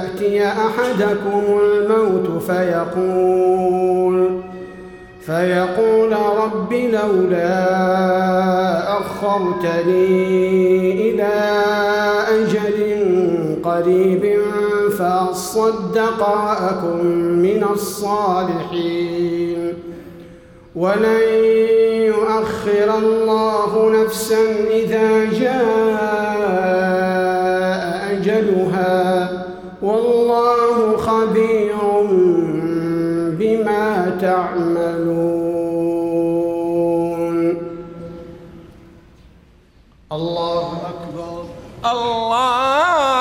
يأتي أحدكم الموت فيقول فيقول رب لولا أخرتني إلى أجل قريب فأصدق وأكن من الصالحين. ولن يؤخر الله نفسا إذا جاء أجلها. تعملون الله أكبر. الله